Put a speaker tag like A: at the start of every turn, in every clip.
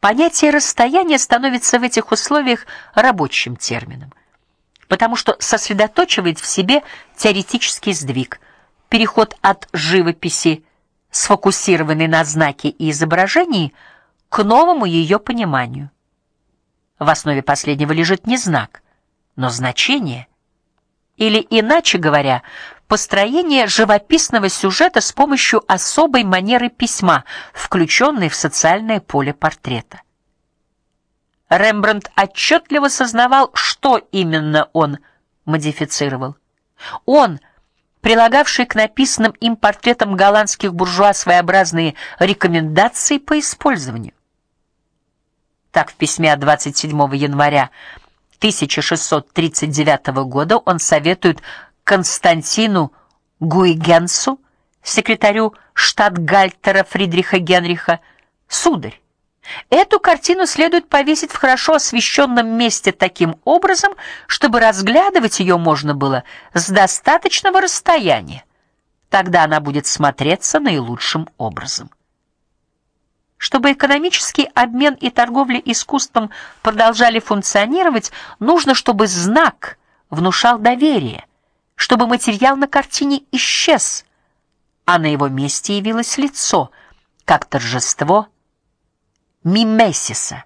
A: Понятие расстояния становится в этих условиях рабочим термином, потому что сосредотачивает в себе теоретический сдвиг, переход от живописи, сфокусированной на знаке и изображении, к новому ее пониманию. В основе последнего лежит не знак, но значение, или иначе говоря, построение живописного сюжета с помощью особой манеры письма, включенной в социальное поле портрета. Рембрандт отчетливо сознавал, что именно он модифицировал. Он, прилагавший к написанным им портретам голландских буржуа своеобразные рекомендации по использованию. Так в письме от 27 января 1639 года он советует Константину Гуйгенсу, секретарю штатгальтера Фридриха Генриха, сударь, эту картину следует повесить в хорошо освещенном месте таким образом, чтобы разглядывать ее можно было с достаточного расстояния. Тогда она будет смотреться наилучшим образом. Чтобы экономический обмен и торговля искусством продолжали функционировать, нужно, чтобы знак внушал доверие чтобы материал на картине исчез, а на его месте явилось лицо, как торжество мимесиса.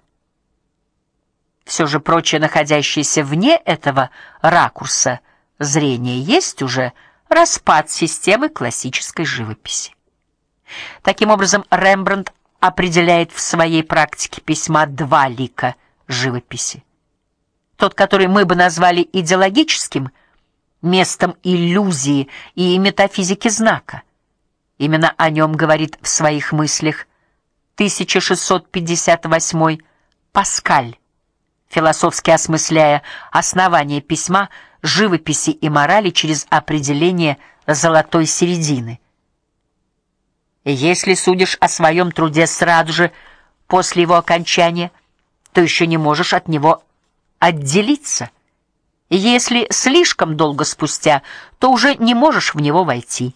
A: Все же прочее, находящееся вне этого ракурса зрения, есть уже распад системы классической живописи. Таким образом, Рембрандт определяет в своей практике письма два лика живописи. Тот, который мы бы назвали идеологическим – местом иллюзии и метафизики знака. Именно о нем говорит в своих мыслях 1658 Паскаль, философски осмысляя основание письма, живописи и морали через определение золотой середины. Если судишь о своем труде сразу же после его окончания, то еще не можешь от него отделиться. Если слишком долго спустя, то уже не можешь в него войти.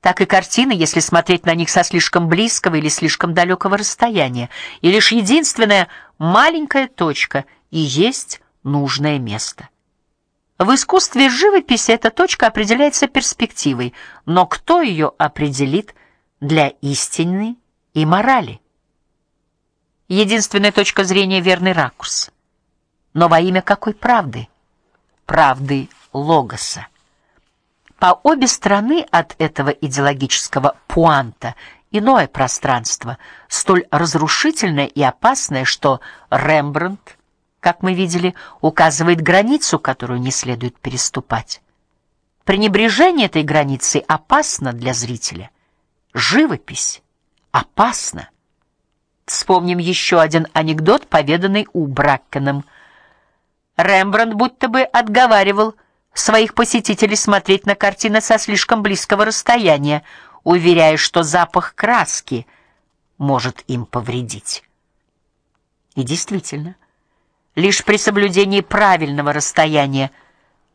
A: Так и картины, если смотреть на них со слишком близкого или слишком далекого расстояния, и лишь единственная маленькая точка и есть нужное место. В искусстве живописи эта точка определяется перспективой, но кто ее определит для истины и морали? Единственная точка зрения верный ракурс. Но во имя какой правды? Правды логоса. По обе стороны от этого идеологического пуанта иное пространство, столь разрушительное и опасное, что Рембрандт, как мы видели, указывает границу, которую не следует переступать. Пренебрежение этой границы опасно для зрителя. Живопись опасна. Вспомним еще один анекдот, поведанный у Браккеном. Рембрандт будто бы отговаривал своих посетителей смотреть на картины со слишком близкого расстояния, уверяя, что запах краски может им повредить. И действительно, лишь при соблюдении правильного расстояния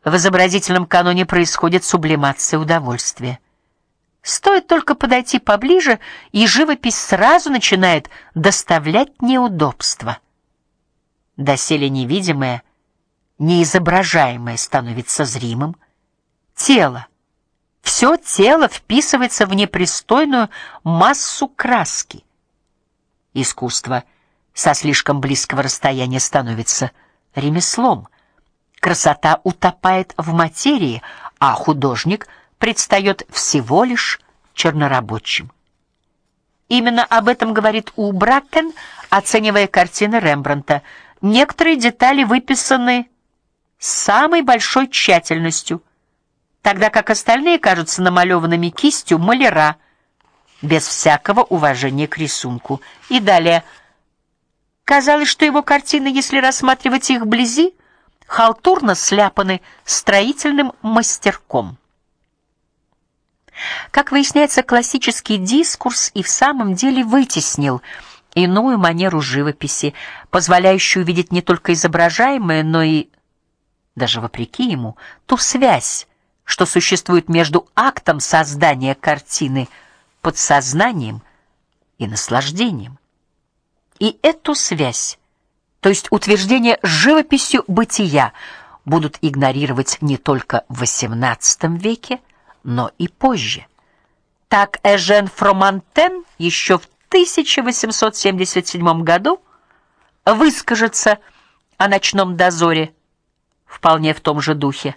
A: в изобразительном каноне происходит сублимация удовольствия. Стоит только подойти поближе, и живопись сразу начинает доставлять неудобства. Доселе невидимое неизображаемое становится зримым, тело все тело вписывается в непристойную массу краски. Искусство со слишком близкого расстояния становится ремеслом. Красота утопает в материи, а художник предстает всего лишь чернорабочим. Именно об этом говорит Убракен, оценивая картины Рембрандта. Некоторые детали выписаны с самой большой тщательностью, тогда как остальные кажутся намалеванными кистью маляра, без всякого уважения к рисунку. И далее казалось, что его картины, если рассматривать их вблизи, халтурно сляпаны строительным мастерком. Как выясняется, классический дискурс и в самом деле вытеснил иную манеру живописи, позволяющую видеть не только изображаемое, но и даже вопреки ему, ту связь, что существует между актом создания картины, подсознанием и наслаждением. И эту связь, то есть утверждение живописью бытия, будут игнорировать не только в XVIII веке, но и позже. Так Эжен Фромантен еще в 1877 году выскажется о ночном дозоре вполне в том же духе.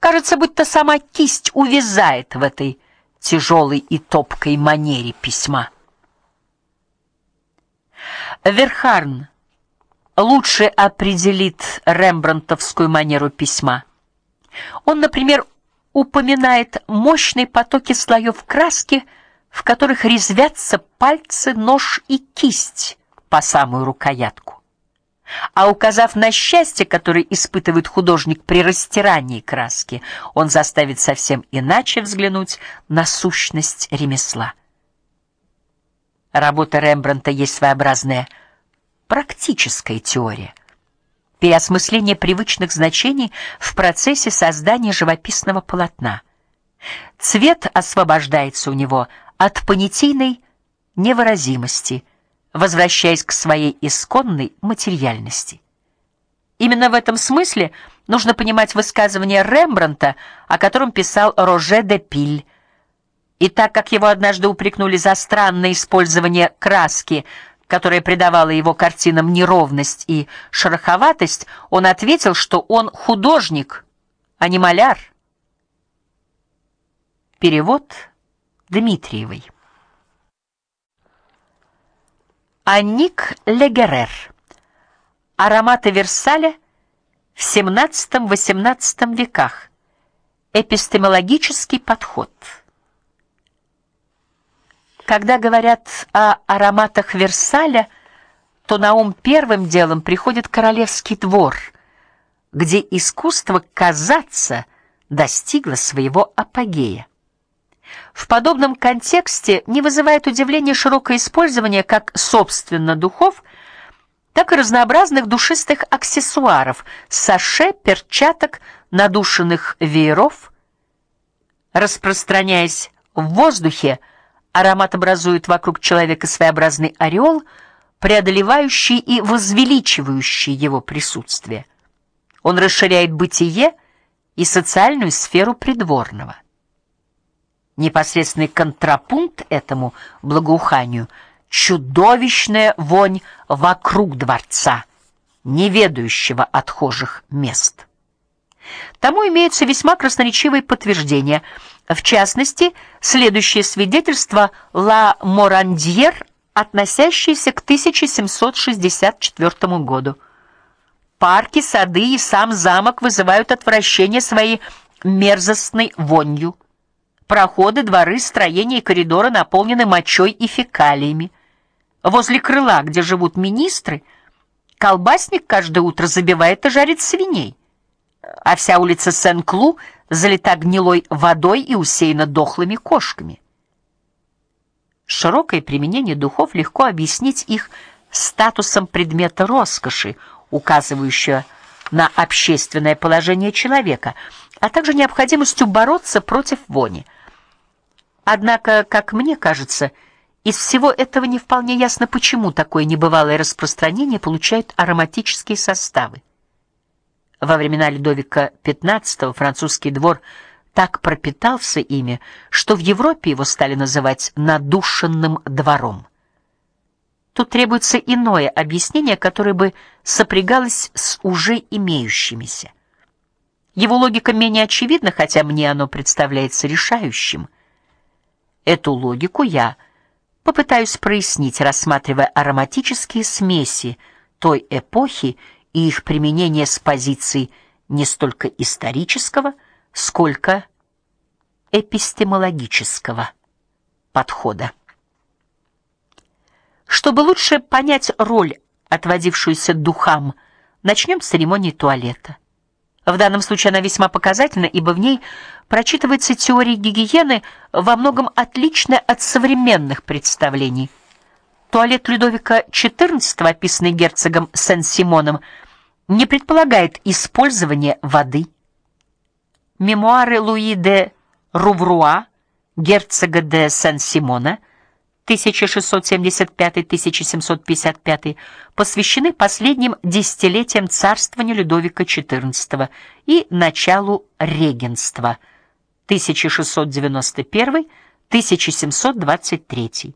A: Кажется, будто сама кисть увязает в этой тяжелой и топкой манере письма. Верхарн лучше определит рембрандтовскую манеру письма. Он, например, упоминает мощные потоки слоев краски, в которых резвятся пальцы, нож и кисть по самую рукоятку. А указав на счастье, которое испытывает художник при растирании краски, он заставит совсем иначе взглянуть на сущность ремесла. Работа Рембрандта есть своеобразная практическая теория переосмысление привычных значений в процессе создания живописного полотна. Цвет освобождается у него от понятийной невыразимости, возвращаясь к своей исконной материальности. Именно в этом смысле нужно понимать высказывание Рембрандта, о котором писал Роже де Пиль. И так как его однажды упрекнули за странное использование краски которая придавала его картинам неровность и шероховатость, он ответил, что он художник, а не маляр. Перевод Дмитриевой. Анник Легерер. Ароматы Версаля в XVII-XVIII веках. Эпистемологический подход. Когда говорят о ароматах Версаля, то на ум первым делом приходит королевский двор, где искусство казаться достигло своего апогея. В подобном контексте не вызывает удивления широкое использование как собственно духов, так и разнообразных душистых аксессуаров: саше, перчаток, надушенных вееров, распространяясь в воздухе, Аромат образует вокруг человека своеобразный ореол, преодолевающий и возвеличивающий его присутствие. Он расширяет бытие и социальную сферу придворного. Непосредственный контрапункт этому благоуханию чудовищная вонь вокруг дворца, не ведающего отхожих мест. Тому имеются весьма красноречивые подтверждения – в частности, следующее свидетельство Ла Морандьер, относящееся к 1764 году. Парки, сады и сам замок вызывают отвращение своей мерзостной вонью. Проходы, дворы, строения и коридоры наполнены мочой и фекалиями. Возле крыла, где живут министры, колбасник каждое утро забивает и жарит свиней а вся улица Сен-Клу залита гнилой водой и усеяна дохлыми кошками. Широкое применение духов легко объяснить их статусом предмета роскоши, указывающего на общественное положение человека, а также необходимостью бороться против вони. Однако, как мне кажется, из всего этого не вполне ясно, почему такое небывалое распространение получают ароматические составы. Во времена Людовика XV французский двор так пропитался ими, что в Европе его стали называть надушенным двором. Тут требуется иное объяснение, которое бы сопрягалось с уже имеющимися. Его логика менее очевидна, хотя мне оно представляется решающим. Эту логику я попытаюсь прояснить, рассматривая ароматические смеси той эпохи и их применение с позиций не столько исторического, сколько эпистемологического подхода. Чтобы лучше понять роль, отводившуюся духам, начнем с церемонии туалета. В данном случае она весьма показательна, ибо в ней прочитывается теория гигиены во многом отличная от современных представлений. Туалет Людовика XIV, описанный герцогом Сен-Симоном, не предполагает использования воды. Мемуары Луи де Рувруа, герцога де Сен-Симона, 1675-1755 посвящены последним десятилетиям царствования Людовика XIV и началу регенства 1691-1723.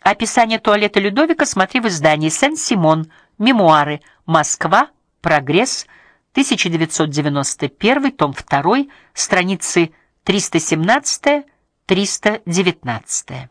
A: Описание туалета Людовика смотри в издании Сен-Симон. Мемуары. Москва. Прогресс. 1991, том 2, страницы 317-319.